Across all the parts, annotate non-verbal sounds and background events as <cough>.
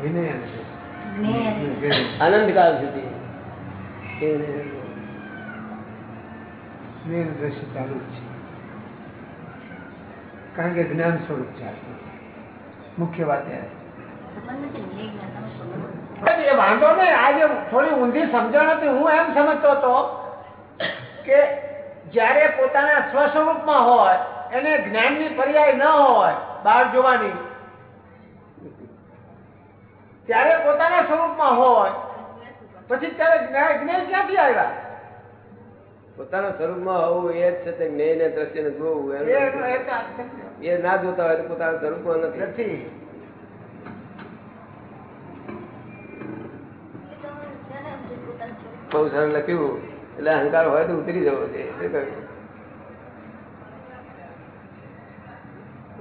વિનય અને દ્રષ્ટિ. જ્ઞેય અને જ્ઞેય અનંતકાળ સુધી જ્ઞેય ચાલુ છે કારણ કે જ્ઞાન સ્વરૂપ છે મુખ્ય વાત એ વાંધો નહીં આજે થોડી ઊંધી સમજણ હતી હું એમ સમજતો હતો કે જ્યારે પોતાના સ્વસ્વરૂપમાં હોય એને જ્ઞાનની પર્યાય ન હોય બહાર જોવાની ત્યારે પોતાના સ્વરૂપમાં હોય. પછી ત્યારે જ્ઞાન ક્યાંથી આવ્યા? પોતાના સ્વરૂપમાં હોવું એ જ છે તે જ્ઞેય ને દ્રશ્ય ને જોવું એ ના જોતા હોય તો પોતાના સ્વરૂપમાં નથી. બહુ સરળ લખ્યું. એટલે અહંકાર હોય તો ઉતરી જવો છે. શું કહ્યું?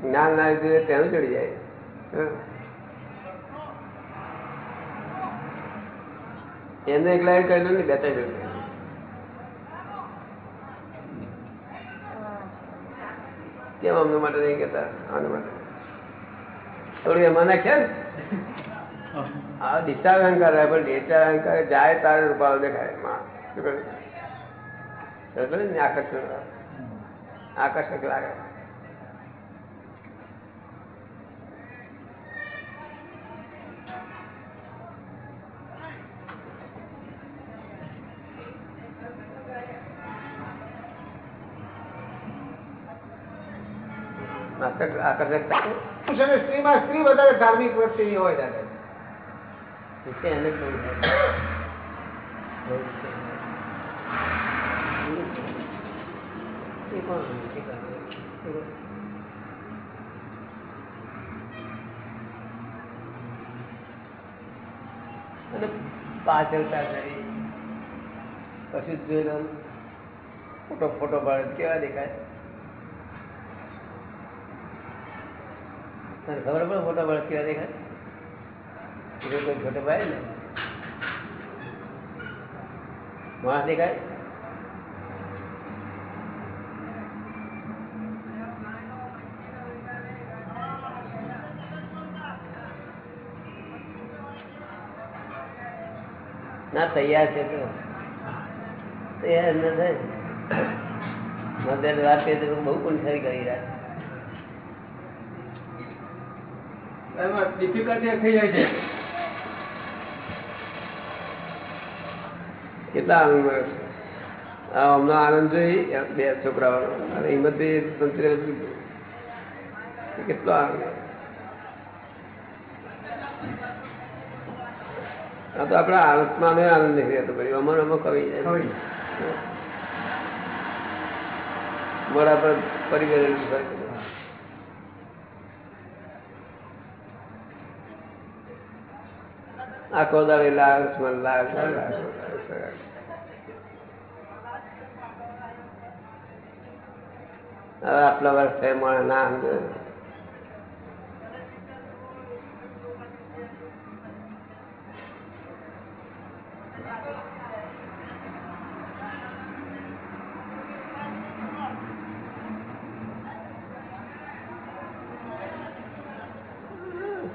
જ્ઞાન ના લીધે તેનું ચડી જાય. એને એકલા કરી કહેલું ને બે. કેમ અમને માટે નહીં કેતા આને માટે. થોડું એમાં નાખ્યા ને આ દિશા અહંકાર પણ ડિસ્ચાર્જ અહંકાર જાય તારે રૂપાળો દેખાય. માં? આકર્ષણ આકર્ષક લાગે. આકર્ષકતા પુરુષ અને સ્ત્રીમાં સ્ત્રી વધારે ધાર્મિક હોય દાદા એને? અને પાછળતા કરી કશું જ ફોટો ફોટો પાડે કેવા દેખાય? તને ખબર પડે મોટા તો કેવા દેખાય? કોઈ ફોટો ભાઈ ને? માણસ દેખાય? ના, તૈયાર છે તો. તૈયાર ન થાય. મદદ વાત કરીએ તો બહુ પણ કરી રહ્યા. એમાં ડિફિકલ્ટી થઈ જાય છે. કેટલા આનંદ આ હમણાં આનંદ જોઈ બે છોકરાઓનો અને હિંમતભાઈ કેટલો આનંદ આ તો આપણા આત્માનો આનંદ નહીં રહેતો ભાઈ અમર આમાં કવિ જાય. મોડા પર પડી આખો દાડે લાગ મને લાગ. હવે આટલા વર્ષ થયા મને ના સમજે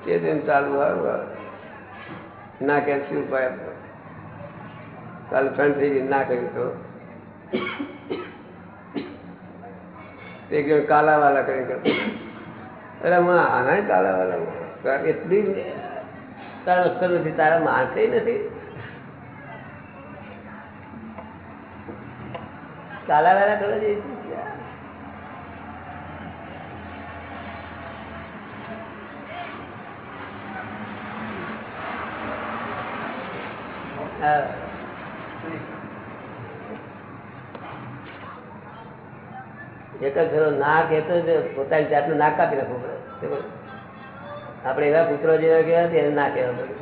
કે દિન ચાલુ આવે ના કે શું ઉપાય આપો? કાલ ફ્રેન્ડ થઈ ગઈ, ના કર્યું તો. એક જણ કાલા વાલા કરી કરતો. અરે હું આના કાલા વાલા એટલી તારા અક્કલ નથી, તારા માણસે નથી. કાલા વાલા કરવા જઈ હા એક જ ફેરો ના કહેતો જ પોતાની જાતનું ના કાપી નાખવું પડે? આપણે એવા કૂતરો જેવા કહેવા એને ના કહેવા પડે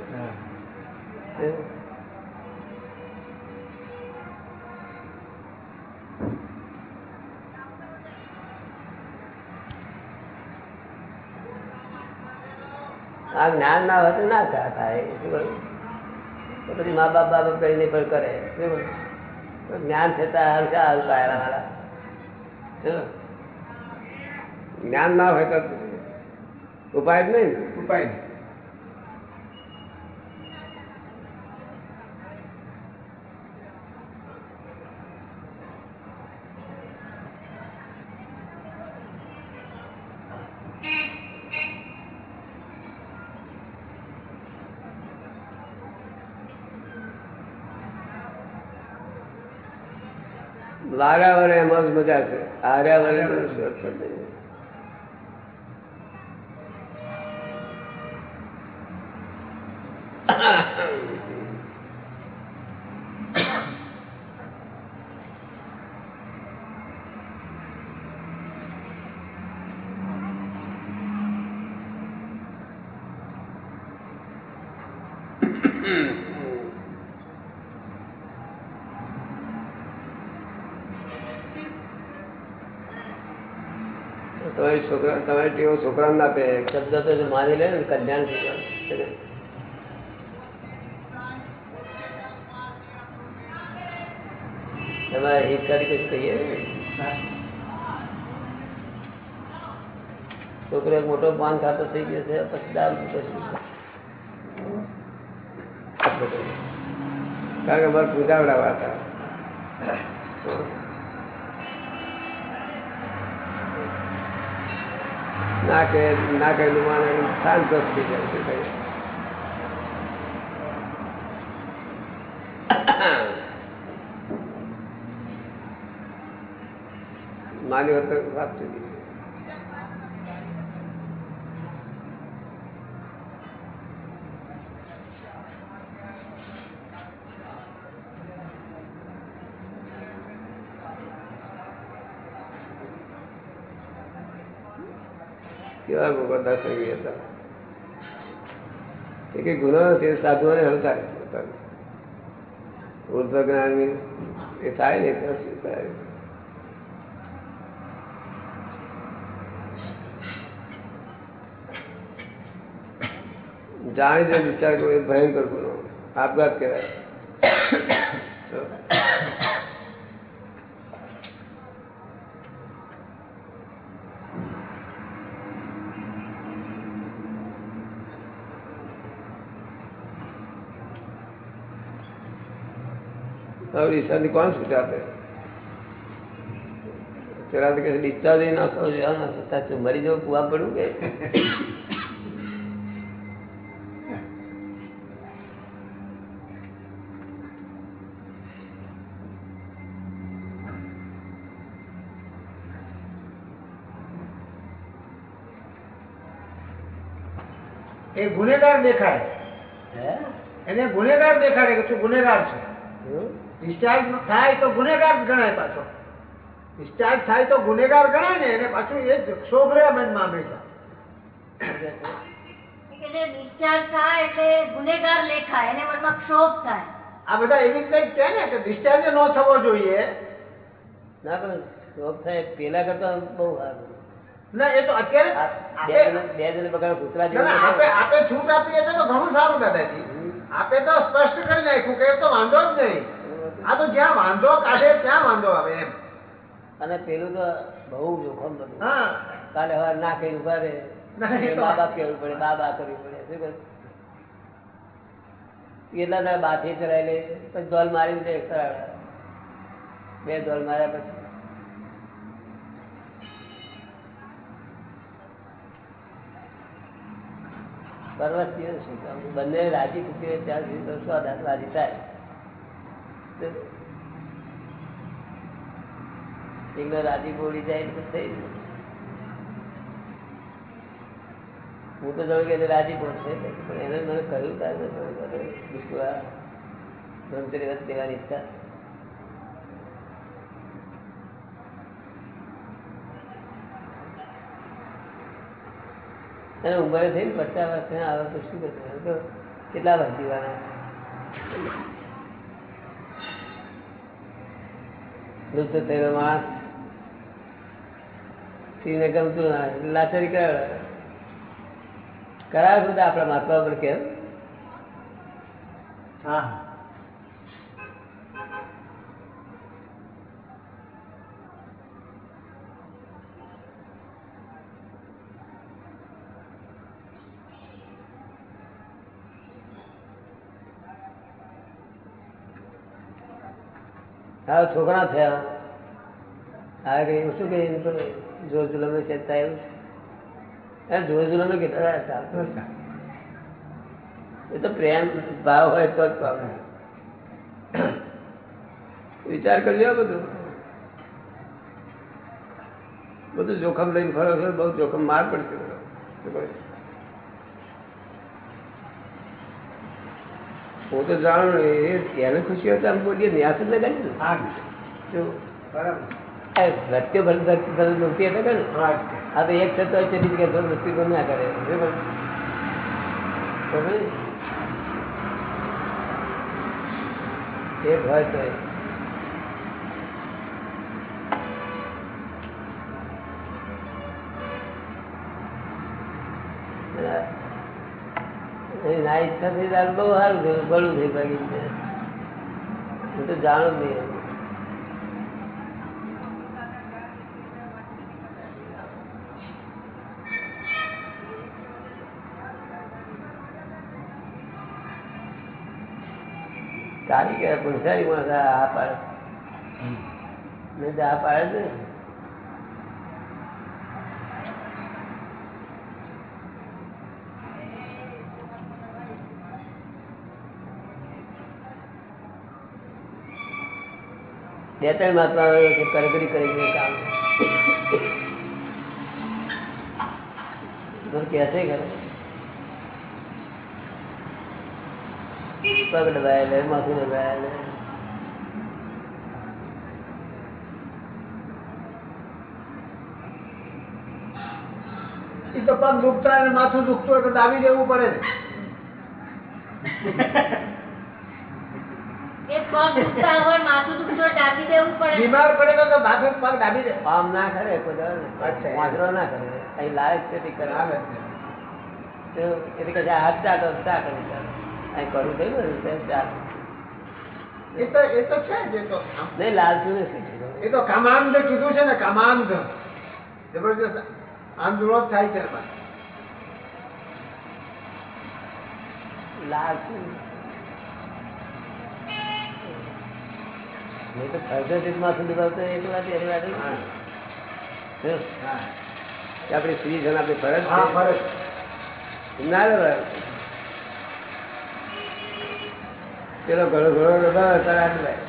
આ જ્ઞાન ના હોય તો ના થાય શું? તો પછી મા બાપ બાપ કરીને પણ કરે જ્ઞાન થતા હલકા હલકા એના વાળા? જ્ઞાન ના હોય તો ઉપાય જ નહીં ને. ઉપાય વારા વરે એમાં જ મજા છે. હાર્યા તમારી છોકરા તમારી ટેવો છોકરાને ના આપે. શબ્દ તો જો માની લે ને કલ્યાણ થઈ જાય. તમારે હિતકારી કશું કહીએ. છોકરો એક મોટો પાન ખાતો થઈ ગયો છે પછી દારૂ કશું કારણ કે અમારે પૂજાવડાવા હતા. ના કહે ના કહેલું માને શાંત થઈ જાય છે કઈ માની વાત વાત જુદી છે કેવા ગોપાલદાસ સંઘવી હતા એ કઈ ગુનો નથી સાધુઓને હલ થાય ઉર્ધ્વ જ્ઞાન એ થાય ને તો શું થાય જાણી જો વિચાર કરો એ ભયંકર ગુનો આપઘાત કહેવાય હવે ઈશ્વરની કોણ છૂટ આપે? પેલા તો કે ડિસ્ચાર્જ ના થવો જોઈએ. ના. સાચું મરી જવું કુવા પડવું કે? એ ગુનેગાર દેખાય. હે? એને ગુનેગાર દેખાડે કે તું ગુનેગાર છે? ડિસ્ચાર્જ થાય તો ગુનેગાર ગણાય પાછો. ડિસ્ચાર્જ થાય તો ગુનેગાર ગણાય ને એને પાછું એ જ ક્ષોભ રહે મનમાં હંમેશા કે જે discharge થાય એટલે ગુનેગાર લેખાય એને મનમાં ક્ષોભ થાય. આ બધા એવી રીતે જ ને કે ડિસ્ચાર્જ ન થવો જોઈએ. ના પણ શોખ થાય પેલા કરતા બહુ સારું. ના એ તો અત્યારે બે આપે જણ બે જણ પકડ કૂતરા ના, જેવું ના, આપે આપે છૂટ આપી તો ઘણું સારું દાદાજી. આપે તો સ્પષ્ટ કરી નાખ્યું કે એ તો વાંધો જ નહીં. આ તો જ્યાં વાંધો કાઢે ત્યાં વાંધો આવે એમ. અને પેલું તો બહુ જોખમ બધું. હા. કાલે હવે ના કઈ ઊભા રે બાબા કહેવું પડે? બા બા કરવી પડે. શું કરે? કેટલા દાડા બાથી ચડાવી લે પછી દોલ મારી દે બે દોલ માર્યા પછી. પરવાસ શું બંને રાજી ખુશી ત્યાં સુધી તો સ્વાદાત રાજી થાય રાજી બોલી જાય હું તો જાણું કે રાજી પહોંચશે, પણ એને મને કહ્યું તારે બિલકુલ બ્રહ્મચર્ય વ્રત લેવાની ઈચ્છા. અને ઉંમરે થઈને પચાસ વર્ષ આવે તો શું કરશે? કેટલા વર્ષ જીવાના વૃદ્ધ થયેલો માણસ સ્ત્રીને ગમતું ના લાચારી કરાવે. બધા આપણા મહાત્મા પર કેમ? હા. તારો છોકરા થયા આ કઈ શું કહીએ એને પણ જોર જુલમે છે થાય એવું જોર જુલમે કેટલા હતા એ તો પ્રેમ ભાવ હોય તો જ પામે વિચાર કરજો બધું બધું જોખમ લઈને ફરો છો બહુ જોખમ માર પડશે બધો. શું કહે? હું તો જાણું ને એ એને ખુશી હોય તો આમ બોલીએ ન્યાસ જ લગાડી ને હા જો બરાબર આ રત્યો ભર ધરતી ભર નહોતી એટલે કે ને હા આ તો એક થતો હોય તેની જગ્યાએ થોડું વસ્તી ના કરે બરાબર? બરાબર? એક ના ઈચ્છા થઈ ત્યારે બહુ સારું થયું બળું થઈ ભાગી છે. હું તો જાણું જ નહીં. સારી કહેવાય પુનસારી માણસ આ પાડે. નહીં તો આ પાડે છે બે ત્રણ માત્રા કરગરી કરી કામ. કેસે કરે પગ દબાય લે માથું દબાય લે એ તો પગ દુખતા માથું દુખતું હોય તો દાબી દેવું પડે પગ દુખતા હોય માથું દુખતું હોય ડાબી દેવું પડે. બીમાર પડે તો તો માથું પગ દાબી દે. આમ ના કરે કોઈ દાડો વાંદરો ના કરે. અહીં લાયક છે તે કરે. તો એટલે કે આ હાથ ચાટો ચા કરી અહીં કરવું થયું ને ચા. એ તો એ તો છે જ એ તો. નહીં લાલચું નથી એ તો કામાંધ કીધું છે ને કામાંધ. જબરજસ્ત આંદોલન થાય છે લાલચું નહીં તો ફરજથી માથું દબાવતો એકલા. હા. કે આપણી સ્ત્રી જન આપણી ફરજ. ફરજ. ના દબાય પેલો ઘણો ઘણો દબાવે તારે આ દબાય.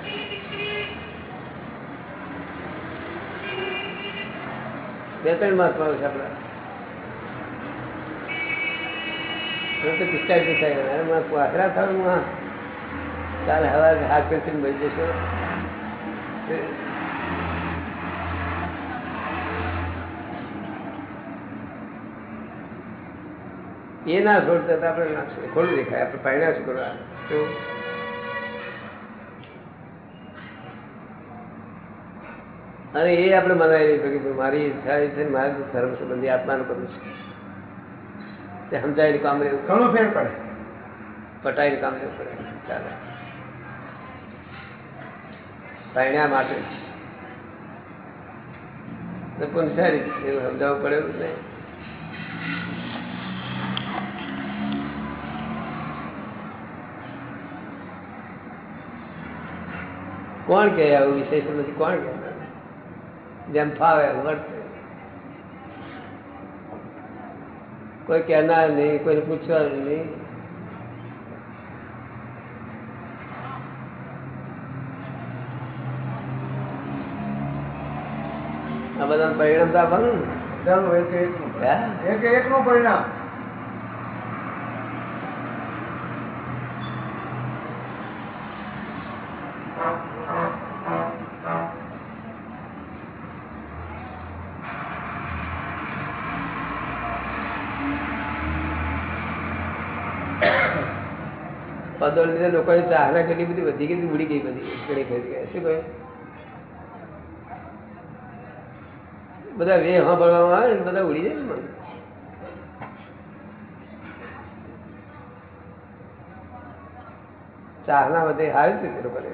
બે ત્રણ મહાત્માઓ છે આપણા. પિસ્તાળીસ પિસ્તાળીસ વાસરા થવાનું હા. કાલે હવા હાથ પેન્સિલ મળી જશો. એ ના છોડતા તો આપણે છોડીએ. દેખાય આપણે પાયણા શું કરવા. અને એ આપણે મનાવી લઈશું કે મારી ઈચ્છા છે મારા ધર્મ સંબંધી આત્માનું કરું છે. તે સમજાયેલું કામ લેવું ઘણું ફેર પડે. પટાયેલું કામ લેવું પડે. ચાલે. પાયણ્યા માટે. પુનસારી એવું સમજાવવું પડે એવું કોણ કહે આવું વિશેષ નથી કોણ કહે? જેમ ફાવે વર્તે. કોઈ કહેનાર નહીં, કોઈને પૂછવાનું નહીં આ બધા પરિણામ તો આપવાનું એક એક નું પરિણામ. પદો લીધે લોકોની ચાહના કેટલી બધી વધી ગઈ ઉડી ગઈ બધી શું કહે બધા વે સાંભળવામાં આવે ને બધા ઉડી જાય ને. ચાહના વધે સારી રીતે લોકોને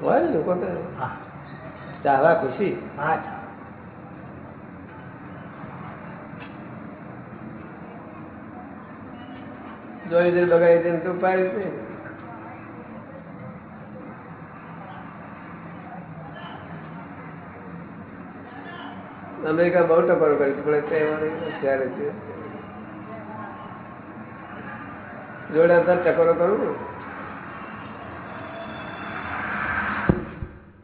હોય ને લોકો તો. ચાહવા ખુશી. હા જોઈ દે બગાડી દે તો પાડી દે. અમેરિકા બહુ ટકોરો કરી છે પણ તે ત્યારે છે જોડે અત્યારે ટકોરો કરું ને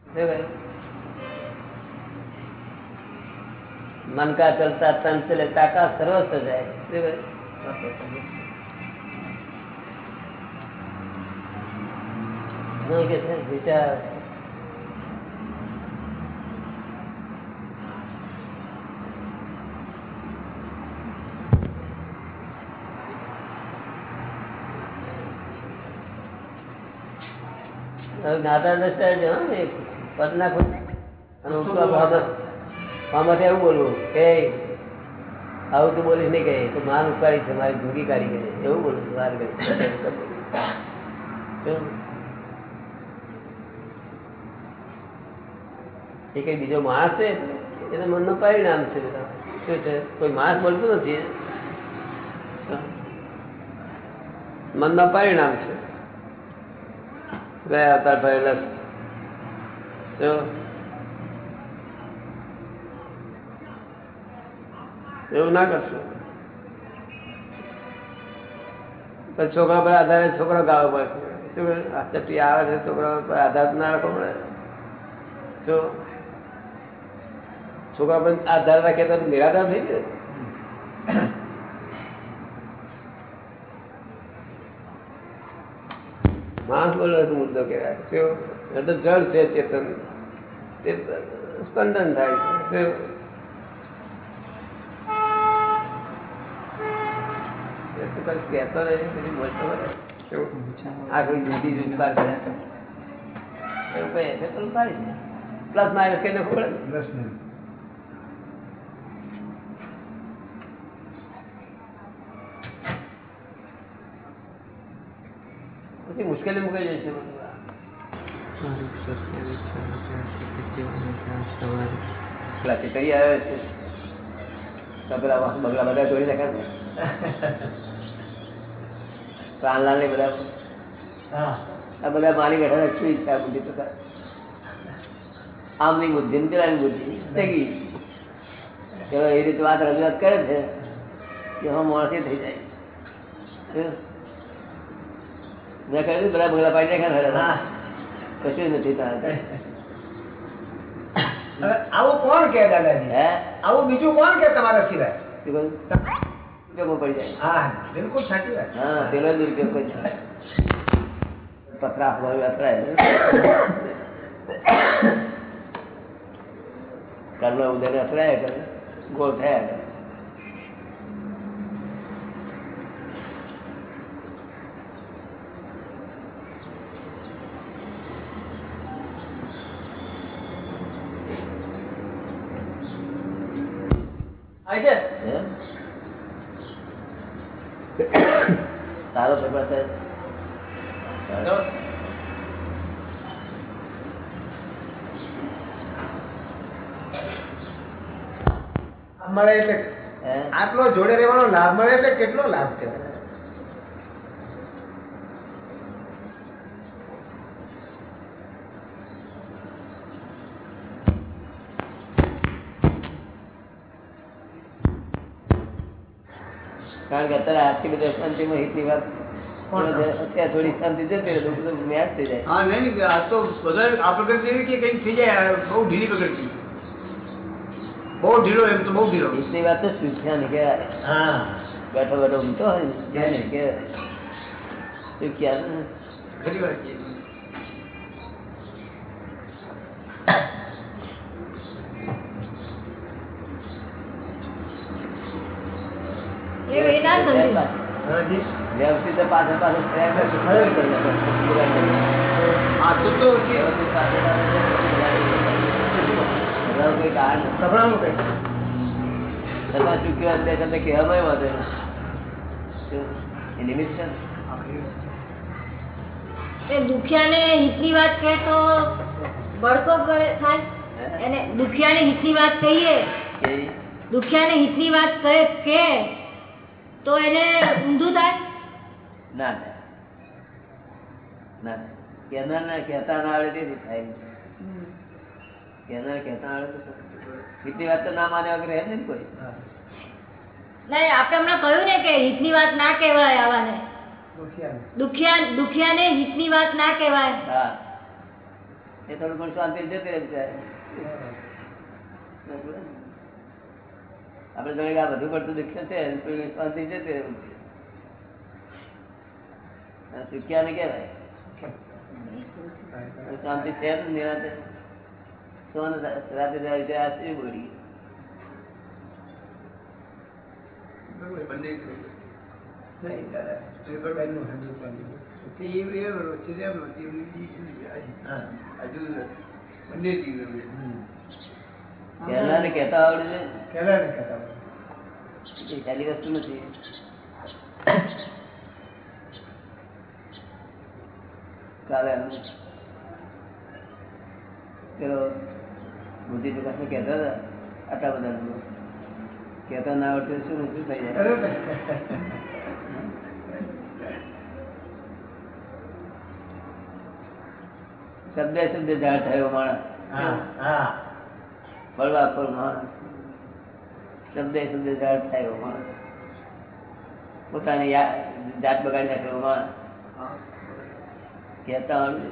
શું કહ્યું? મન કા ચલતા તન ચલે તાકા સર્વસ્વ જાય શું કહ્યું? શું કે છે વિચાર હવે જ્ઞાતા દ્રષ્ટા જો ને પદ નાખો અને આમાંથી એવું બોલવું કે આવું તું બોલીશ નહીં કહે તો માન ઉપકારી છે મારી ભૂગી કાઢી ગઈ એવું બોલું છું વાર એ કઈ બીજો માણસ છે? એના મનનું પરિણામ છે. શું છે? કોઈ માણસ બોલતું નથી? મનનું પરિણામ છે. ગયા અવતાર ભરેલા એવું ના કરશો. છોકરા પર આધારે છોકરો ગાવો પડશે ચટી આવે છે, છોકરા પર આધાર ના રાખવો પડે. શું છોકરા પર આધાર રાખે તો નિરાધાર થઈ જાય. માણસ બોલો તો મુદ્દો કહેવાય શું એ તો જળ છે ચેતન, તે સ્પંદન થાય છે નહીં પછી બોલતો હોય. શું? આ કોઈ જુદી જુદી વાત કરે એવું કઈ હશે તો પાડી પ્લસ માઇનસ કઈ ખબર પ્લસ ને. પછી મુશ્કેલી મુકાઈ જાય છે બધું. આ. પેલા છે? તો બગલા બધા જોડી નાખ્યા છે. પ્રાણલાલ ને બધા હા. આ બધા બેઠા છે ઈચ્છા બુદ્ધિ તો? આમની બુદ્ધિ ને પેલાની બુદ્ધિ થઈ ગઈ ચલો એ રીતે વાત રજૂઆત કરે છે કે હું મોડથી થઈ જાય? મેં કહ્યું બધા ભગલા પાડી નાખ્યા કશું નથી આવું કોણ કે દાદાજી? હે? આવું બીજું કોણ કે તમારા સિવાય? પડી જાય. હા બિલકુલ સાચી વાત. હા પેલો દુરુપયોગ કરી પથરા કર્મ ઉદય અથડાય કરે ગોળ થયા કરે આવે છે હે? સારો પેપર છે મળે એટલે હે? આટલો જોડે રહેવાનો લાભ મળે એટલે કેટલો લાભ કહેવાય કારણ કે અત્યારે આટલી બધી શાંતિમાં હિતની વાત કોણ કરે? અત્યારે થોડી શાંતિ જતી રહે તો બધું મેચ થઈ જાય હા નહીં નહીં, આ તો બધા આ પ્રગતિ એવી કે કંઈક થઈ જાય આ બહુ ઢીલી પ્રગતિ બહુ ઢીલો એમ તો બહુ ઢીલો. એટલી વાત તો સુખ્યા ને કહેવાય. હા. બેઠો બેઠો ઊંઘતો હોય ને સુખ્યા ને ખરી વાત છે એ વેદાંત સમજી. વ્યવસ્થિત પાછળ પાછળ આ તો પાછળ પાછળ બધા કોઈ કારણ નથી. કઈ છતાં ચૂક્યો બે શબ્દ કહેવામાં વાંધો એ નિમિત્ત છે? ને. એ દુખિયાને હિતની વાત કહે તો બળકો થાય. એને દુખિયાને હિતની વાત કહીએ. કે? દુખિયાને હિતની વાત કહે કે તો એને ઊંધું થાય. ના ના કહેનાર ના કહેતા ના આવડે તેથી થાય કહેનાર કહેતા? એટલી વાત તો ના માને વગર રહે ને કોઈ? નહીં આપણે હમણાં કહ્યું ને કે હિતની વાત ના કહેવાય આવાને. દુખિયા દુખિયાને હિતની વાત ના કહેવાય. હા. એ થોડું પણ શાંતિ જતી રહે બિચારે. આપણે જાણે કે આ બધું પડતું દુઃખ છે શાંતિ જતી રહે સુખ્યા ને કહેવાય. શાંતિ છે નિરાતે. સોન રાતે જાય છે? આ શું આવડે છે. વસ્તુ નથી. પેલો બુદ્ધિ પ્રકાશ કહેતા હતા. આટલા બધા કહેતા ના આવડતું શું શું થઈ જાય? શબ્દે શબ્દે જાણ થયો માણસ. ફળવા ફળ માણસ. શબ્દે શબ્દે જાણ થયો માણસ. પોતાની જાત બગાડી નાખ્યો માણસ. કહેતા આવડે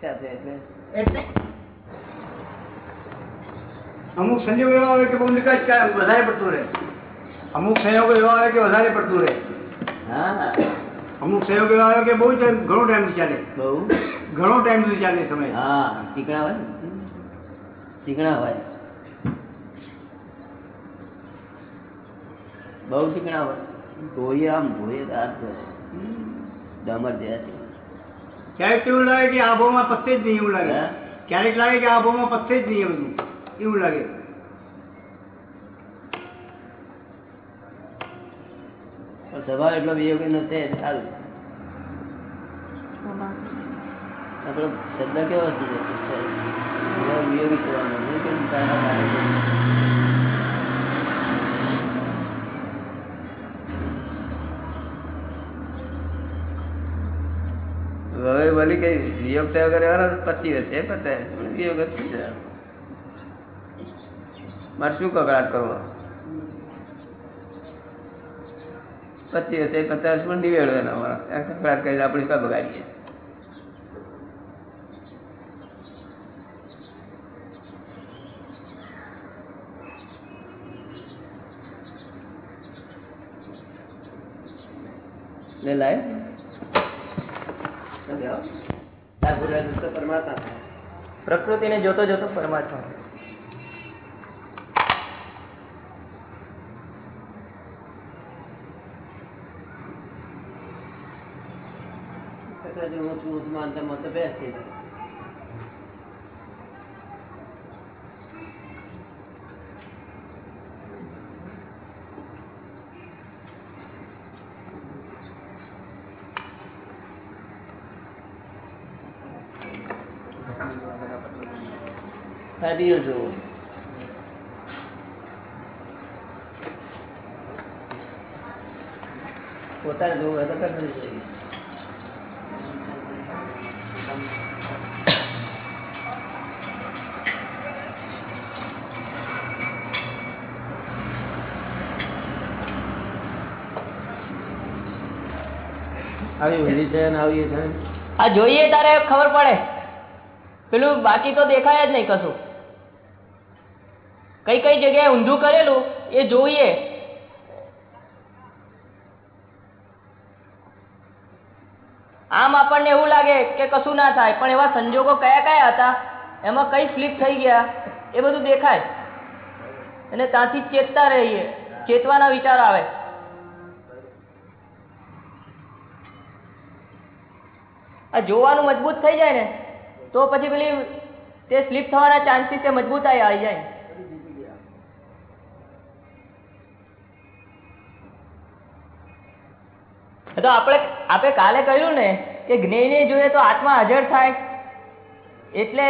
સાથે એટલે એટલે અમુક સંજોગો એવા આવે કે બહુ નિકાસ કા- વધારે પડતું રહે અમુક સંયોગો એવા આવે કે વધારે પડતું રહે હા અમુક સંયોગો એવા આવે કે બહુ ટાઈમ ઘણો ટાઈમ ચાલે બહુ ઘણો ટાઈમ સુધી ચાલે સમય હા ચીકણા હોય ને ચીકણા હોય બહુ ચીકણા હોય ધોઈએ આમ ધોઈએ તો હાથ ધોએ ડમર જેવા છે ક્યારેક એવું લાગે કે આ ભાવમાં પતે જ નહીં એવું લાગે. ક્યારેક લાગે કે આબોમાં પતે જ નહીં બધું. એવું લાગે. સ્વભાવ એટલો બીજો કઈ એટલે સારું આપણો શબ્દ કેવો વિયોગી થવાનો નહીં કે તારા કારણે હવે બોલી કઈ વિયોગ થયો કરે પચી હશે થઈ જાય મારે શું કકડાટ કરવો? પચીસ હશે પચાસ પણ નિવેડો એના મારા? કકડાટ કરીને આપણે કઈ બગાડીએ? લે લાય. પરમાત્મા પ્રકૃતિને જોતો જોતો પરમાત્મા. હું છું હું માનતા મત બેસ જાય જોવો પોતાને જોવું હોય તો કરતું જોઈએ છે. આ જોઈએ તારે ખબર પડે. પેલું બાકી તો દેખાય જ નહીં કશું. કઈ કઈ જગ્યાએ ઊંધું કરેલું એ જોઈએ. આમ આપણને એવું લાગે કે કશું ના થાય, પણ એવા સંજોગો કયા કયા હતા? એમાં કઈ સ્લીપ થઈ ગયા? એ બધું દેખાય. અને ત્યાંથી ચેતતા રહીએ. ચેતવાના વિચાર આવે. આ જોવાનું મજબૂત થઈ જાય ને, તો પછી પેલી તે સ્લીપ થવાના ચાન્સીસ એ મજબૂતાઈ આવી જાય. તો આપણે આપણે કાલે કહ્યું ને કે જ્ઞેયને જોઈએ તો આત્મા હાજર થાય. એટલે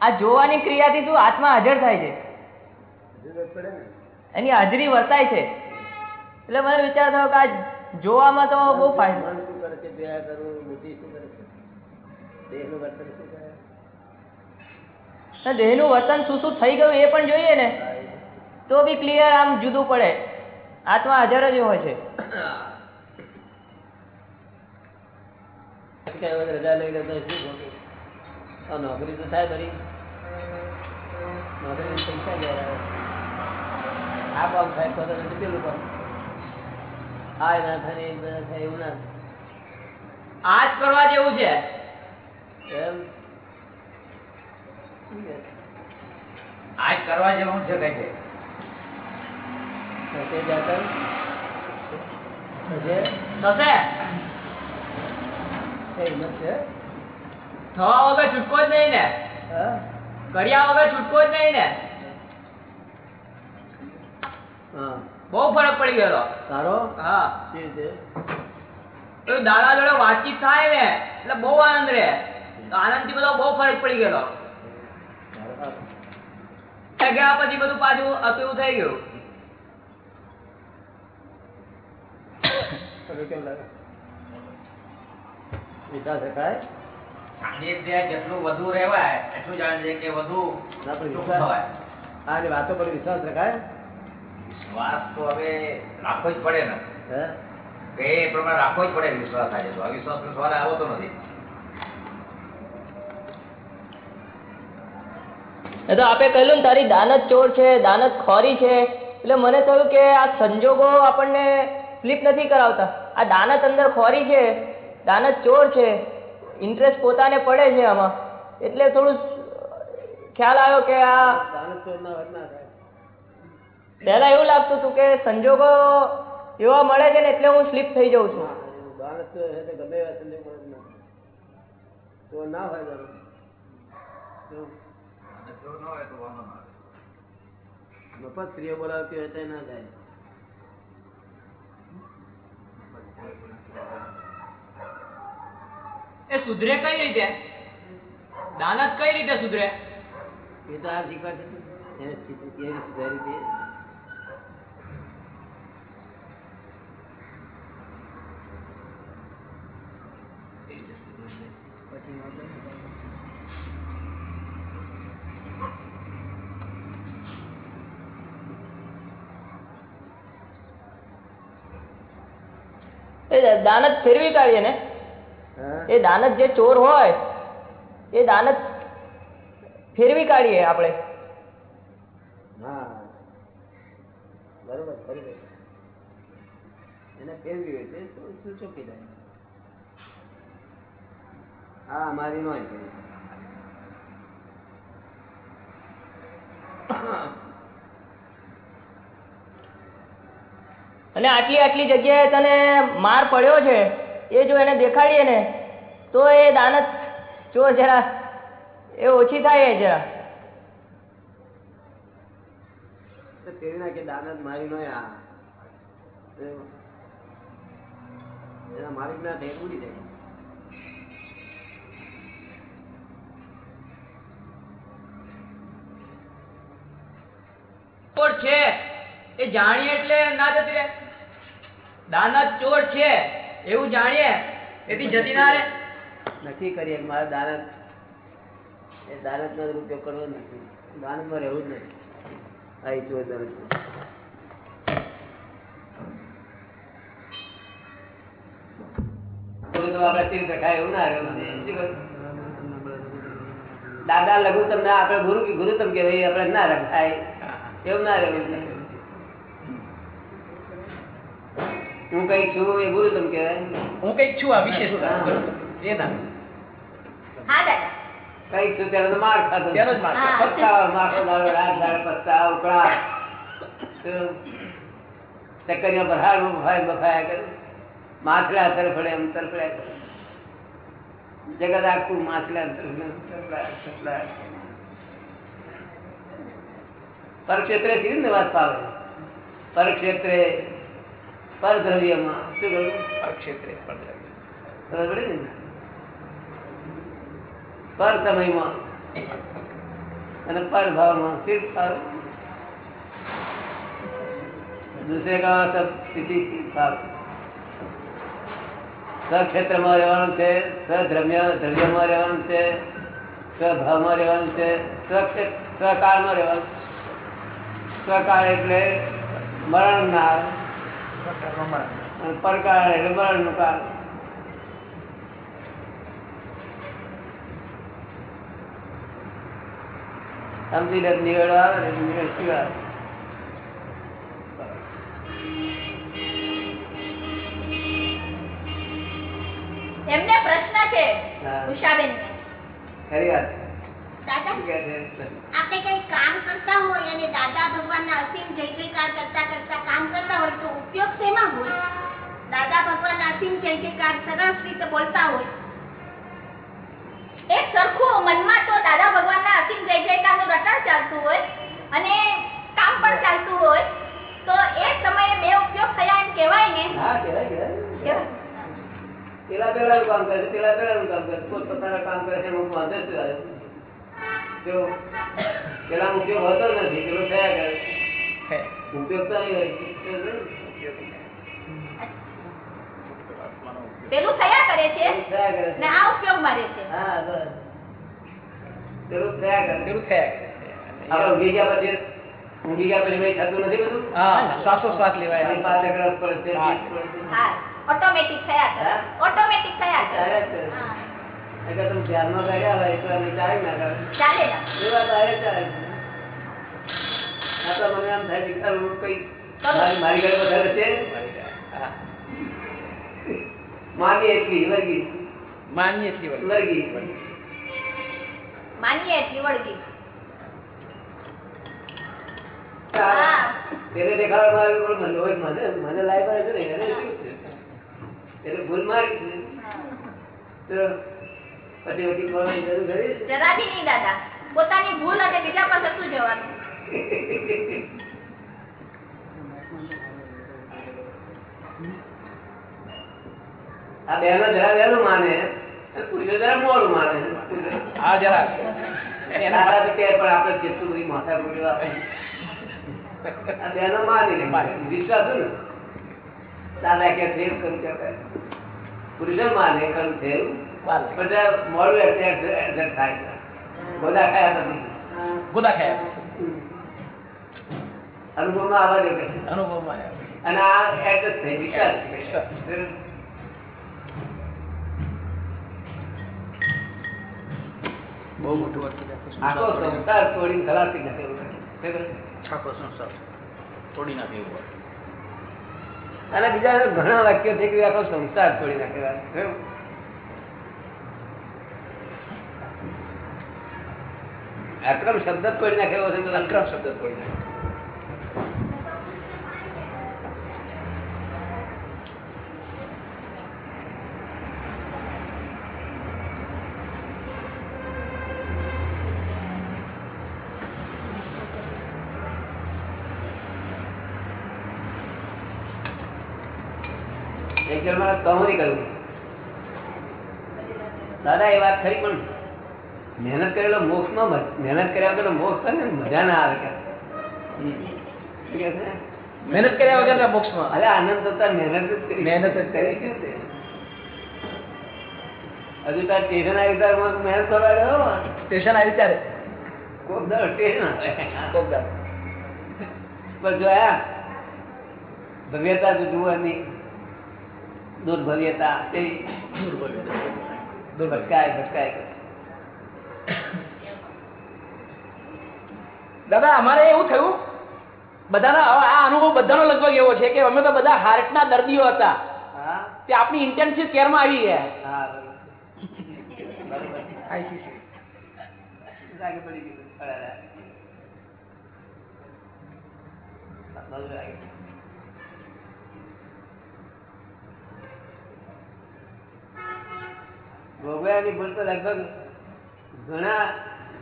આ જોવાની ક્રિયાથી શું? આત્મા હાજર થાય છે. એની હાજરી વર્તાય છે. એટલે મને વિચાર થયો કે આ જોવામાં તો બહુ ફાયદો. દેહનું વર્તન શું શું થઈ ગયું એ પણ જોઈએ ને, તો બી ક્લિયર આમ જુદું પડે. આત્મા હાજર જ હોય છે. વખત રજા લઈ લેતો શું ખોટું? આ નોકરી તો થાય બરી નોકરી પૈસા જાય આ કામ થાય? તો પેલું કામ આ ના થાય એ બધા થાય એવું ના આ જ કરવા જેવું છે. એમ? એમ આજ કરવા જેવું છે કઈ છે? થશે જાતર? હિંમત છે. થવા વગર છૂટકો જ નહીં ને. કર્યા વગર છૂટકો જ નહીં ને. બહુ ફરક પડી ગયો સારો હા. તો દાદા જોડે વાતચીત થાય ને એટલે બહુ આનંદ રહે. આનંદથી બધો બહુ ફરક પડી ગયો તારો ગયા પછી બધું પાછું હતું થઈ ગયું. કેમ લાગે? વિશ્વાસ શકાય. સાનિધ્ય જેટલું વધુ રહેવાય એટલું જાણે કે વધુ ના પણ સુખ વિશ્વાસ થવાય. આ જે વાતો પર વિશ્વાસ રખાય? વિશ્વાસ તો હવે રાખવો જ પડે ને. હે? એ પ્રમાણે રાખવો જ પડે વિશ્વાસ આજે તો. અવિશ્વાસ તો સવારે આવતો નથી. એ તો આપે કહ્યું ને તારી દાનત ચોર છે દાનત ખોરી છે. એટલે મને થયું કે આ સંજોગો આપણને સ્લીપ નથી કરાવતા. આ દાનત અંદર ખોરી છે. દાનત ચોર છે. ઇન્ટરેસ્ટ પોતાને પડે છે આમાં. એટલે થોડું ખ્યાલ આવ્યો કે આ પહેલા એવું લાગતું હતું કે સંજોગો એવા મળે છે ને એટલે હું સ્લીપ થઈ જાઉં છું. મફત સ્ત્રીઓ બોલાવતી હોય તો ના જાય એ સુધરે કઈ રીતે? દાનત કઈ રીતે સુધરે? એ તો આ શીખવાડશે એને કેવી સુધારી તે પછી એ દાનત ફેરવી કાઢીએ ને? એ દાનત જે ચોર હોય એ દાનત ફેરવી કાઢીએ આપણે. હા અમારી નો અને આટલી આટલી જગ્યાએ તને માર પડ્યો છે એ જો એને દેખાડીએ ને તો એ દાનત ચોર જરા એ ઓછી થાય એ જરા. દાનત મારી નો એના માલિક ના થાય ઉડી જાય. ચોર છે. એ જાણીએ એટલે ના જતી રહે. દાનત ચોર છે. એવું જાણીએ. એથી જતી ના રહે. નક્કી કરીએ મારે દાનત એ દાનત નો ઉપયોગ કરવો નથી. દાનતમાં રહેવું જ નથી. આ ના? દાદા લઘુ તમને આપણે ગુરુ ગુરુ તમ કહેવાય આપણે ના રખાય. એવું ના રહેવું હું કંઈક છું એ ગુરુ તમ કેવાય હું કંઈક છું આ વિશેષતા. હા. દાદા. કંઈક છું ત્યારે તો માર ખાતો તેનો જ માર ખાતો. પસ્તાવો માખો દાડો રાત દાડો પસ્તાવો ઉકળા ચક્કરીઓ બફાય બફાયા કરે. માછલા તરફડે એમ તરફડ્યા કરે. જગત આખું માછલા. પરક્ષેત્રે સીધી ને વાત પાવે? પરક્ષેત્રે પરદ્રવ્યમાં શું કહ્યું? ક્ષેત્રે ખબર પડે ને? પર સમયમાં. અને પર ભાવમાં. સિર્ફ ભાવ દૂસરે સબ સ્થિતિ ભાવ સ્વક્ષેત્રમાં રહેવાનું છે સ્વદ્રવ્ય દ્રવ્યમાં રહેવાનું છે સ્વભાવમાં રહેવાનું છે સ્વકાળમાં રહેવાનું સ્વકાળ એટલે મરણ. ના પરકાળ એટલે મરણનું કાળ. સમજી લે નિવેડો આવે ને નિવેડ સિવાય. એમને પ્રશ્ન છે ઉષાબેન. ખરી વાત? આપણે કઈ કામ કરતા હોય અને દાદા ભગવાનના અસીમ જય જયકાર કરતા કરતા કામ કરતા હોય તો ઉપયોગ શેમાં હોય? દાદા ભગવાનના અસીમ જય જયકાર સરસ રીતે બોલતા હોય. એક સરખું મનમાં તો દાદા ભગવાનના અસીમ જય જયકારનું રટણ ચાલતું હોય અને કામ પણ ચાલતું હોય તો એ સમયે બે ઉપયોગ થયા એમ કહેવાય ને. હા કહેવાય કહેવાય. પેલા કામ કરે છે પેલા કામ કરે છે. પોતપોતાના કામ કરે છે વાંધો શું આવે? જો પેલા ઉપયોગ હોતો નથી પેલો થયા કરે. ઉપયોગ તો નહીં હોય. પેલું થયા કરે છે. ને આ ઉપયોગમાં રહે છે. હા બસ. પેલું થયા કરે પેલું થયા કરે. આપણે ઊંઘી ગયા પછી ઊંઘી ગયા પછી થતું નથી બધું? હા શ્વાસોશ્વાસ લેવાય. એની પાસે રસ પડે છે હા. પીઠ પડે છે. હા? ઓટોમેટિક થયા કરે ઓટોમેટિક થયા કરે ચાલ્યા જ કરે. હા, અગર તમે ધ્યાનમાં કર્યા હોય તો અમે ચાલે ના કરે ચાલે એ વાત હારે ચાલે આ તો મને આમ થાય છે કે કઈ મારી મારી ઘરે વધારે છે? હા. માની એટલી વર્ગી. માનીએ એટલી વાર. વર્ગી. માનીએ એટલી વળગી. તેને દેખાડવામાં આવ્યું પણ મને મને મને લાઈફ આવે છે ને એને એટલે ભૂલ મારી છે. તો પછી પછી બોલવાની જરૂર કરી જરા બી નહીં દાદા. પોતાની ભૂલ અને બીજા પાસે શું જવાનું? આ બેનો જરા વહેલું માને. પુરુષો જરા મોડું માને. હા જરા. એના કહે પણ આપણે જેટલું બધી માથા પૂર્યું બેનો માની લે વિશ્વાસ ને? દાદા કે છે કરું કે પુરુષો માને કરું છે એવું વાર લાગે. પણ જરા મોડું એડજસ્ટ એડજસ્ટ થાય છે. ખાયા પછી. ગોદા ખાયા અનુભવમાં આવવા દે અનુભવમાં અને આ એડજસ્ટ થઈ વિશ્વાસ વિશ્વાસ. બહુ મોટું વાત આખો સંસાર તોડીને ખલાસી નાખે એવું? આખો સંસાર તોડી નાખે એવું અને બીજા ઘણા વાક્યો છે કે આખો સંસાર તોડી નાખેલા. અક્રમ શબ્દ તોડી નાખેલો છે. અક્રમ શબ્દ તોડી નાખ્યો. કરવું દાદા એ વાત ખરી પણ મહેનત કરેલો મોક્ષમાં મ- મહેનત કર્યા વગર મોક્ષ થાય ને મજા ના આવે કે? મહેનત કર્યા વગર બોક્સમાં અરે આનંદ તો મહેનત મહેનત જ કરી. હજુ તાર સ્ટેશન આવી તાર મહેનત કરવા ગયો સ્ટેશન આવી ત્યારે? કોક દર સ્ટેશન કોક દર પણ જોયા ભવ્યતા જો જોવાની દુર્ભવ્યતા ભટકાય ભટકાય દાદા અમારે એવું થયું બધાના આ અનુભવ બધાનો લગભગ એવો છે કે અમે તો બધા હાર્ટના દર્દીઓ હતા. તે આપણી ઇન્ટેન્સિવ કેરમાં આવી ગયા. પડી ગયું અરે, અરે. બહુ લાગે. ભોગવ્યાની ભૂલ તો લગભગ ઘણા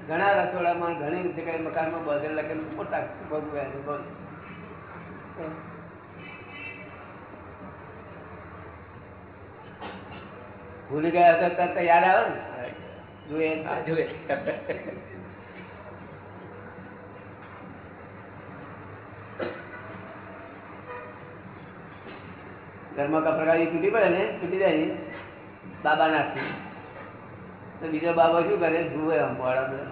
ઘણા રસોડામાં ઘણી જગ્યાએ મકાનમાં બગડ લખેલું ખોટા ભોગવ્યાની ભૂલ. ભૂલી ગયા હતા તરત યાદ આવે ને? જોઈએ જ હા, જોઈએ ઘરમાં કપડાની તૂટી પડે ને? તૂટી જાય ને? બાબા નાખી બીજો બાબો શું કરે? જુએ આમ મોડા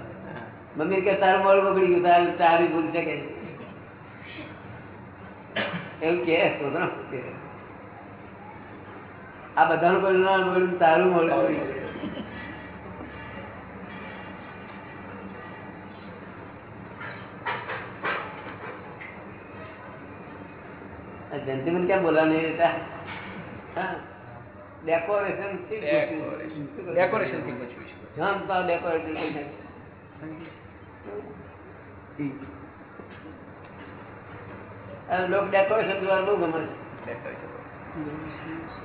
મમ્મી કે, તારું મોડું બગડી ગયું, તારું તારી ભૂલ છે કે એવું કે આ બધાનું પરિણામ મળ્યું તારું મોડું બગડી ગયું. આ જયંતિબેન કેમ બોલા નહીં રહેતા હા. ડેકોરેશન ડેકોરેશનથી બચવું છે. જામ ડેકોરેશન કરી નાખે. આ લોક ડેકોરેશન જોવાનું બહુ ગમે છે.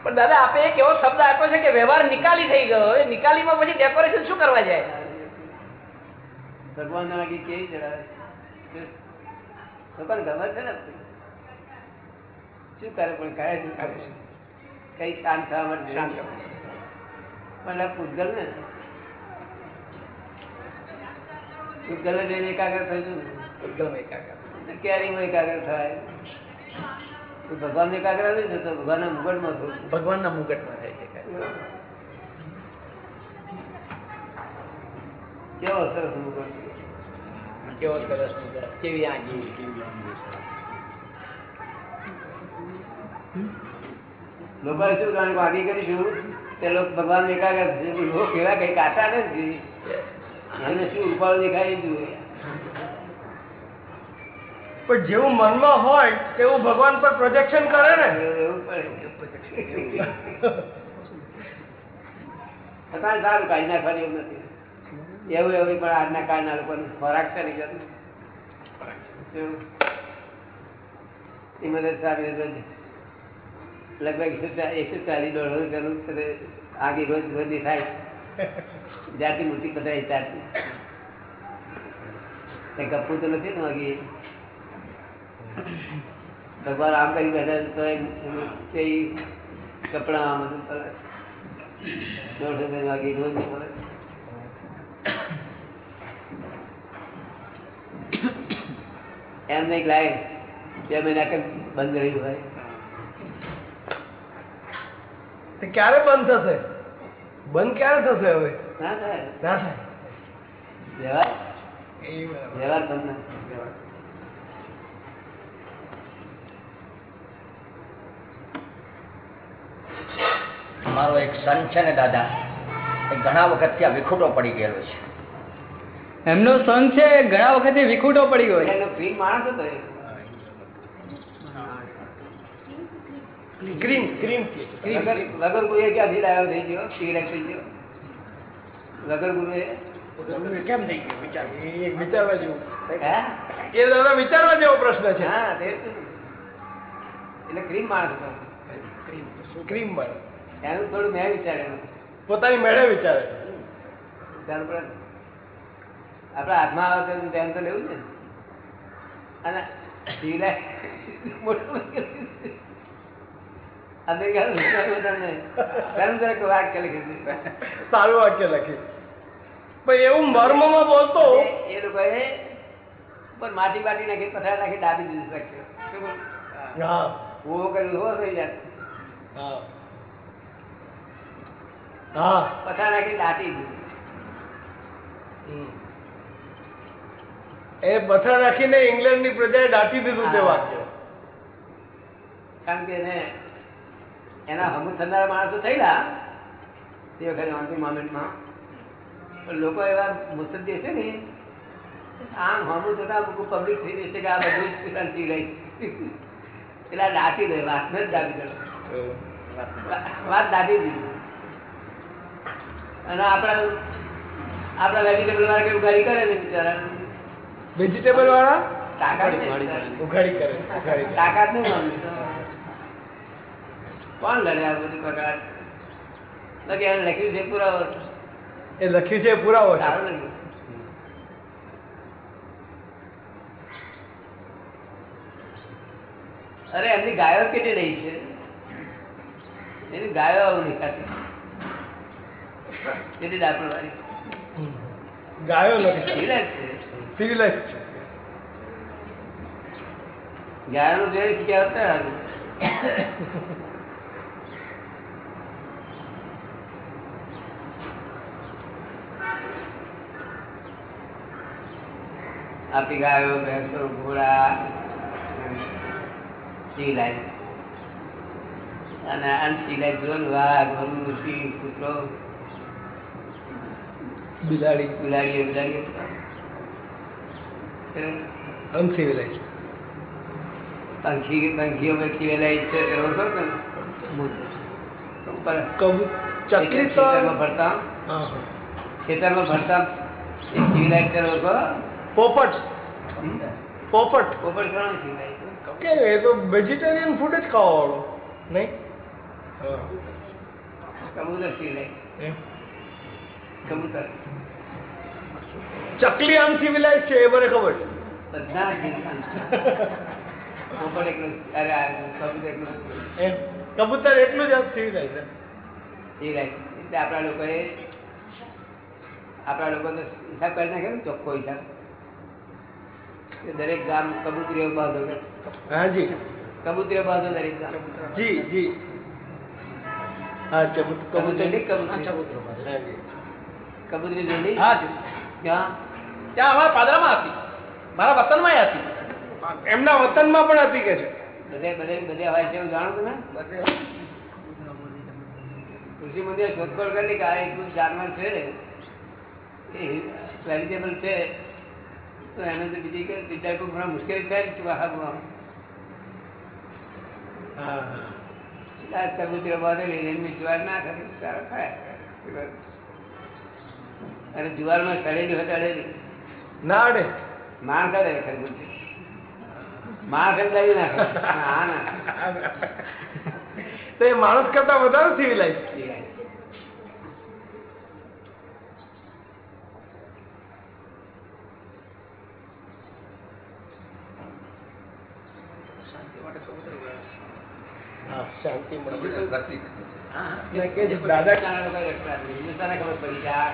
પણ દાદા આપે એક એવો શબ્દ આપ્યો છે કે વ્યવહાર નિકાલી થઈ ગયો. એ નિકાલીમાં પછી ડેકોરેશન શું કરવા જાય? ભગવાન આગળ કેવી ચડાવે લોકોને ખબર છે ને? શું કરે પણ કરે શું કરે છે? કઈ શાંત થવા માટે શાંત પણ આ પૂતગલ ને પૂતગલ જઈને એકાગ્ર થયું ને કેરીમાં એકાગ્ર થાય. તો ભગવાન એકાગ્ર નહીં થતો ભગવાનના મુગટમાં થયું. ભગવાનના મુગટમાં થાય છે કેવો સરસ મુગટ. કેવો સરસ મુગટ. કેવી આંગી લોકોએ શું કારણ વાગી કરીશું તે લોકો ભગવાન એકાગ્ર થશે લોકો કેવા કઈ કાતા નથી. એમને શું ઉપાડ દેખાય એ પણ જેવું મનમાં હોય તેવું ભગવાન પર પ્રોજેક્શન કરે ને. એવું અત્યારે સારું કાઢી નાખવાની એવું નથી. એવું એવું પણ આજના કાળના લોકોને ખોરાક કરી ગયો એ મને સારી લગભગ એકસો ચાલીસ રૂપિયાનું છે આગી રોજ રોજ થાય. જાતિ મૂર્તિ બધા ત્યારથી. ગપુ તો નથી ને આગી. ભગવાન આમ કરી બેઠા તો તે કપડા દોઢસો વાગે રોજ કરે એમ નહીં લાગે બે મહિના કઈ બંધ રહ્યું હોય તે ક્યારે બંધ થશે? બંધ ક્યારે થશે હવે? ના થાય. ના થાય. વ્યવહાર? વ્યવહાર બંધ ના મારો એક સન છે ને દાદા એ ઘણા વખતથી આ વિખૂટો પડી ગયેલો છે. એમનો સન છે ઘણા વખત વિખૂટો પડી ગયો એનો ફ્રી માણસ હતો એ. ક્રીમ ક્રીમ ક્રીમ વગર ગુરુએ ક્યાંથી લાવ્યો થઈ ગયો? સિગરેટ થઈ ગયો? વગર ગુરુએ કેમ થઈ ગયો? વિચાર. વિચારવા જેવું એ દાદા વિચારવા જેવો પ્રશ્ન છે. હા તે એટલે ક્રીમ માણસ હતો. ક્રીમ બળ એનું થોડું મેં વિચારેલું પોતાની મેળે વિચારે. વિચાર પડે આપણા હાથમાં આવે તો ધ્યાન તો લેવું છે અને સિગરેટ મોટું અમેરિકા વધારે નહીં જરાક વાક્ય લખી દીધું. સારું વાક્ય લખી. પણ એવું મર્મમાં બોલતો એ- લોકો માટી બાટી નાખી પથરા નાખી દાબી દીધું રાખ્યો ઊભો કર્યું ઊભો થઈ જાય. પથરા નાખી દાટી દીધું. એ પથ્થર ઇંગ્લેન્ડ ઇંગ્લેન્ડની પ્રજાએ દાટી દીધું તે. વાક્ય. કારણ કે એને એના હમુ થનારા માણસો થયેલા તે વખતે અંતિમ મોમેન્ટમાં. પણ લોકો એવા મુસદ્દી છે ને આમ હમું થતા પબ્લિક થઈ જશે કે આ બધું જ થઈ રહી એટલે આ દાટી દે વાતને જ દાટી દે. વાત દાટી દીધી. અને આપણા આપણા વેજીટેબલ વાળા કઈ ઉઘાડી કરે ને બિચારા. વેજીટેબલ વાળા? તાકાત ઉઘાડી કરે. તાકાત નહીં માનવી. કોણ લડે આ બધું એને લખ્યું છે પુરાવો એ લખ્યું છે પુરાવો સારું લખ્યું. અરે એમની ગાયો કેટલી રહી છે? એની ગાયો આવું નહીં ખાતી. કેટલી દાખલ વાળી ગાયો લખી સિવિલાઇઝ છે. ગાયનું જોઈ શીખ્યા હતા આપી ગાયો ભેંસો ઘોડા સિલાઈ અને અનસિલાઈ જોન વાઘ વરુ સિંહ કૂતરો બિલાડી. બિલાડીઓ બિલાડીઓ. અનસિવિલાઇઝ પંખી પંખીઓ પંખી વેલાય છે એવો છો ને? ખેતરમાં હા. ખેતરમાં ભરતા? એક સિવિલાઇટ કરો ઓળખો પોપટ. પોપટ. પોપટ ઘણો કે એ તો વેજીટેરિયન ફૂડ જ ખાવાવાળો નહીં? હા. કબૂતર એમ. કબૂતર ચકલી અનસિવિલાઇઝ છે એ મને ખબર છે. બધા પોપટ એકલું અરે કબૂતર એકલું કબૂતર એટલું જ આમ સિવિલાઇઝ છે. સિવિલાઇઝ એટલે આપણા લોકોએ આપણા લોકો તો હિસાબ કરી નાખે ને ચોખ્ખો હિસાબ. દરેક ગામ કબૂતરીઓ બાંધો હાજી કબૂતરીઓ બાંધો દરેક ગામ? જી જી. હા ચબૂત કબૂતર કબૂતર. નહીં, કબૂતર. હા જી. કબૂતરી જોડી હા ક્યાં? ત્યાં અમારા પાદરામાં હતી. મારા વતનમાં હતી. એમના વતનમાં પણ હતી કે છે. બધે બધે બધે હોય છે એવું જાણો તમે? કૃષિ મંદિર શોધખોળ કરી કે આ એટલું જાનવર છે એ વેજીટેબલ છે. તો એને તો બીજી કે બીજા કોઈ ઘણા મુશ્કેલી થાય હા હા. આ બાંધેલી એમની જુવાર ના કરે સારા ખાય. અને જુવારમાં સડેલી હોય અડેલી. ના અડે. માર કરે ખરબૂજ માણ ખરીદાવી નાખે. હા ના. તો એ માણસ કરતા વધારે સિવિલાઇઝ હા શાંતિ મળે ને દાદા ખબર પડી કે આ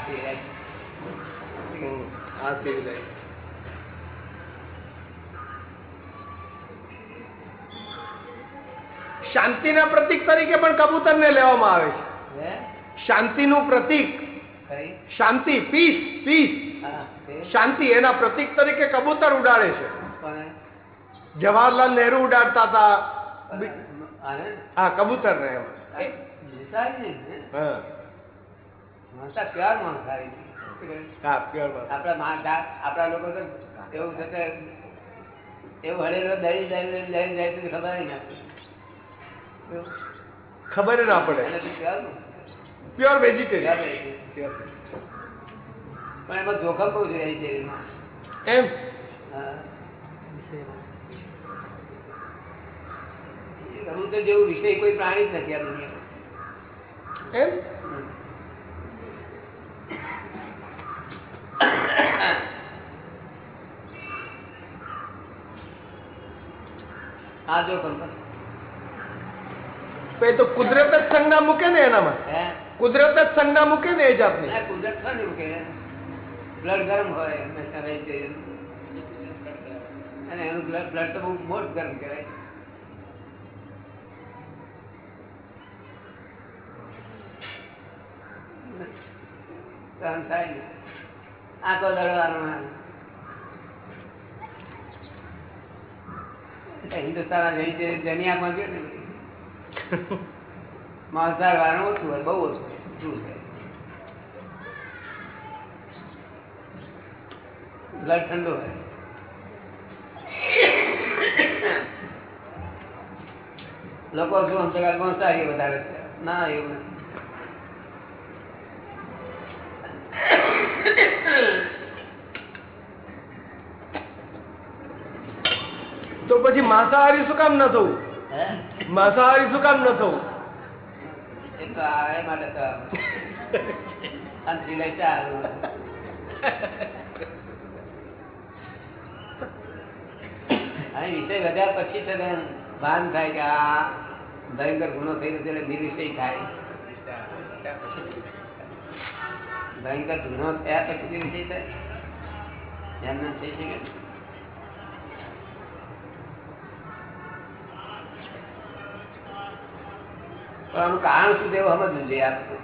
શાંતિના પ્રતીક તરીકે પણ કબૂતરને લેવામાં આવે છે. શાંતિ શાંતિનું પ્રતીક. શાંતિ પીસ પીસ શાંતિ એના પ્રતીક તરીકે કબૂતર ઉડાડે છે. જવાહરલાલ નહેરુ ઉડાડતા હતા. હા કબૂતર ને. આપણા લોકો તો એવું કે એવું હળેલો દળી દળી દળી જાય તો ખબર ના. ખબર ના પડે. પ્યાર વેજીટેરિયન. પણ એમાં જોખમ બહુ જ રહે છે એમાં. એમ હા. કબૂતર જેવું વિષય કોઈ પ્રાણી જ નથી આ દુનિયામાં. એમ? આ જો પર. તો એ તો કુદરત જ સંજ્ઞા મૂકે ને એનામાં. હે? કુદરત જ સંજ્ઞા મૂકે ને એ જાતની. ના, કુદરત છે ને એવું કે બ્લડ ગરમ હોય અને એનું બ્લડ બ્લડ તો બહુ મોટ ગરમ કહેવાય. સહન થાય ને. આંખો દળવાનો હિન્દુસ્તાન જેની આંખમાં ગયો ને <laughs> માંસાહાર વાળું ઓછું હોય બહુ ઓછું છે બ્લડ ઠંડુ હોય. લોકો શું કે માંસાહારી વધારે છે ના એવું નથી તો પછી માંસાહારી શું કામ ન થવું માંસાહારી શું કામ ન થવું વિષય વધ્યા પછી છે ને ભાન થાય કે આ ભયંકર ગુનો થઈ રહ્યો એટલે નિર્વિષય થાય ભયંકર ગુનો થયા પછી નિર્વિષય થાય એમને થઈ શકે પણ આનું કારણ શું તેવું સમજવું જોઈએ આપણે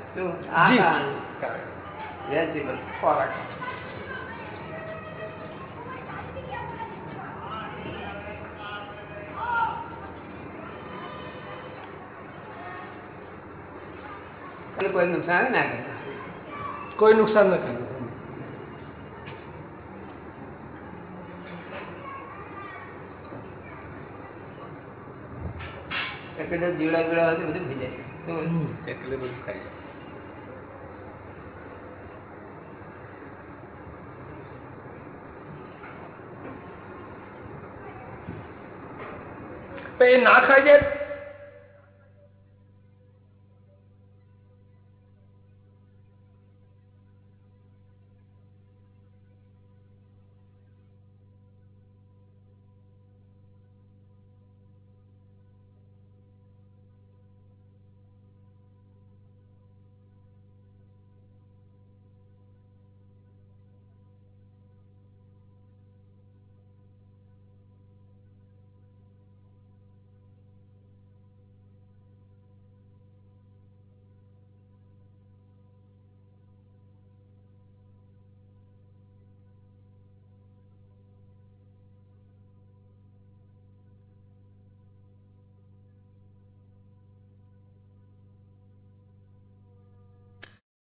કોઈ નુકસાન ના કરે કોઈ નુકસાન ન કરે તો જીવડા બીવડા હોય બધું થઈ જાય? એટલે બધું ખાઈ જાય. પણ એ ના ખાઈ જાય?